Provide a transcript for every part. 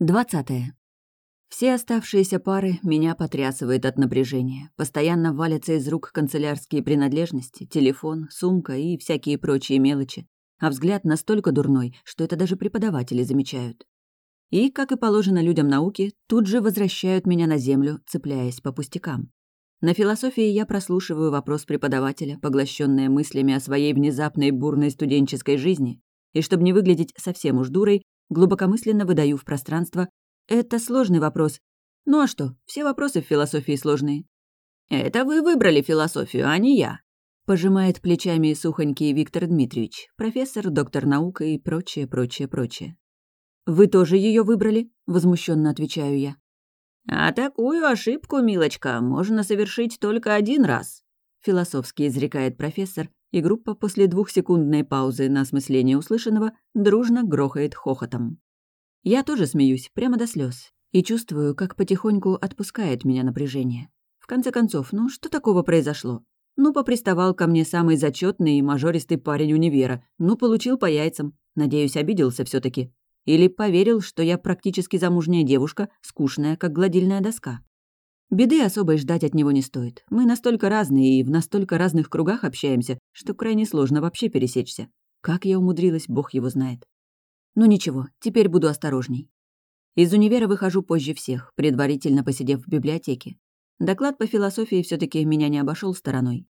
Двадцатое. Все оставшиеся пары меня потрясывают от напряжения. Постоянно валятся из рук канцелярские принадлежности, телефон, сумка и всякие прочие мелочи. А взгляд настолько дурной, что это даже преподаватели замечают. И, как и положено людям науки, тут же возвращают меня на землю, цепляясь по пустякам. На философии я прослушиваю вопрос преподавателя, поглощенная мыслями о своей внезапной бурной студенческой жизни, и чтобы не выглядеть совсем уж дурой, глубокомысленно выдаю в пространство «Это сложный вопрос». Ну а что, все вопросы в философии сложные. «Это вы выбрали философию, а не я», — пожимает плечами сухонький Виктор Дмитриевич, профессор, доктор наук и прочее, прочее, прочее. «Вы тоже ее выбрали?» — возмущенно отвечаю я. «А такую ошибку, милочка, можно совершить только один раз», — философски изрекает профессор, и группа после двухсекундной паузы на осмысление услышанного дружно грохает хохотом. Я тоже смеюсь, прямо до слез, и чувствую, как потихоньку отпускает меня напряжение. В конце концов, ну что такого произошло? Ну, поприставал ко мне самый зачетный и мажористый парень универа, ну, получил по яйцам. Надеюсь, обиделся все таки Или поверил, что я практически замужняя девушка, скучная, как гладильная доска. Беды особой ждать от него не стоит. Мы настолько разные и в настолько разных кругах общаемся, что крайне сложно вообще пересечься. Как я умудрилась, бог его знает. Ну ничего, теперь буду осторожней. Из универа выхожу позже всех, предварительно посидев в библиотеке. Доклад по философии все таки меня не обошел стороной.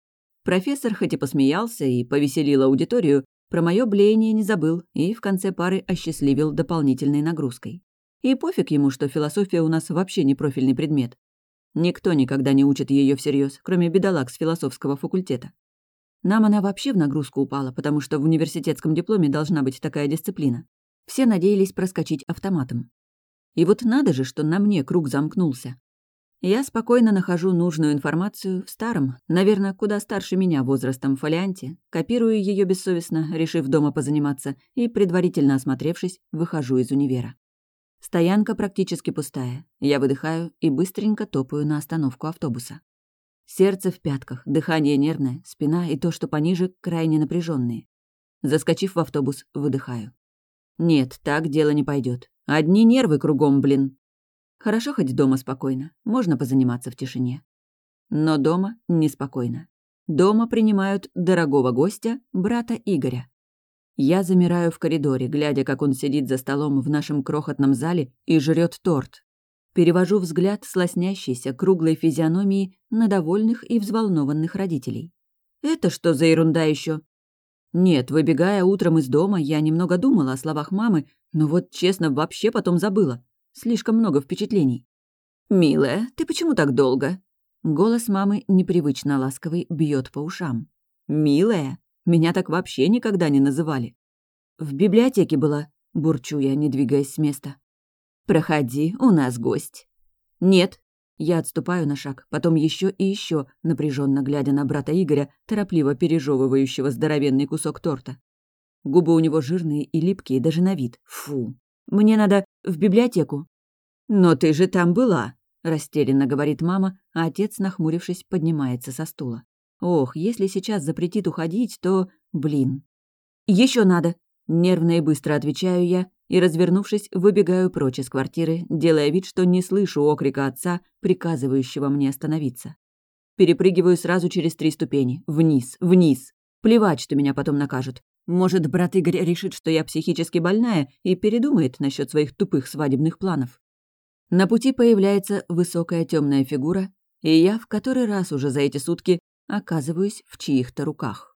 Профессор хоть и посмеялся и повеселил аудиторию, про мое блеяние не забыл и в конце пары осчастливил дополнительной нагрузкой. И пофиг ему, что философия у нас вообще не профильный предмет. Никто никогда не учит ее всерьез, кроме бедолаг с философского факультета. Нам она вообще в нагрузку упала, потому что в университетском дипломе должна быть такая дисциплина. Все надеялись проскочить автоматом. И вот надо же, что на мне круг замкнулся. Я спокойно нахожу нужную информацию в старом, наверное, куда старше меня возрастом фолианте, копирую ее бессовестно, решив дома позаниматься, и, предварительно осмотревшись, выхожу из универа. Стоянка практически пустая. Я выдыхаю и быстренько топаю на остановку автобуса. Сердце в пятках, дыхание нервное, спина и то, что пониже, крайне напряженные. Заскочив в автобус, выдыхаю. Нет, так дело не пойдет. Одни нервы кругом, блин. Хорошо хоть дома спокойно, можно позаниматься в тишине. Но дома неспокойно. Дома принимают дорогого гостя, брата Игоря. Я замираю в коридоре, глядя, как он сидит за столом в нашем крохотном зале и жрет торт. Перевожу взгляд с лоснящейся круглой физиономии на довольных и взволнованных родителей. Это что за ерунда еще? Нет, выбегая утром из дома, я немного думала о словах мамы, но вот, честно, вообще потом забыла. Слишком много впечатлений. «Милая, ты почему так долго?» Голос мамы, непривычно ласковый, бьет по ушам. «Милая? Меня так вообще никогда не называли. В библиотеке была, бурчу я, не двигаясь с места. Проходи, у нас гость. Нет. Я отступаю на шаг, потом еще и еще, напряженно глядя на брата Игоря, торопливо пережевывающего здоровенный кусок торта. Губы у него жирные и липкие даже на вид. Фу. Мне надо в библиотеку. Но ты же там была, растерянно говорит мама, а отец, нахмурившись, поднимается со стула. Ох, если сейчас запретит уходить, то... Блин. Еще надо!» Нервно и быстро отвечаю я и, развернувшись, выбегаю прочь из квартиры, делая вид, что не слышу окрика отца, приказывающего мне остановиться. Перепрыгиваю сразу через три ступени. Вниз, вниз. Плевать, что меня потом накажут. Может, брат Игорь решит, что я психически больная и передумает насчет своих тупых свадебных планов. На пути появляется высокая темная фигура, и я в который раз уже за эти сутки оказываюсь в чьих-то руках.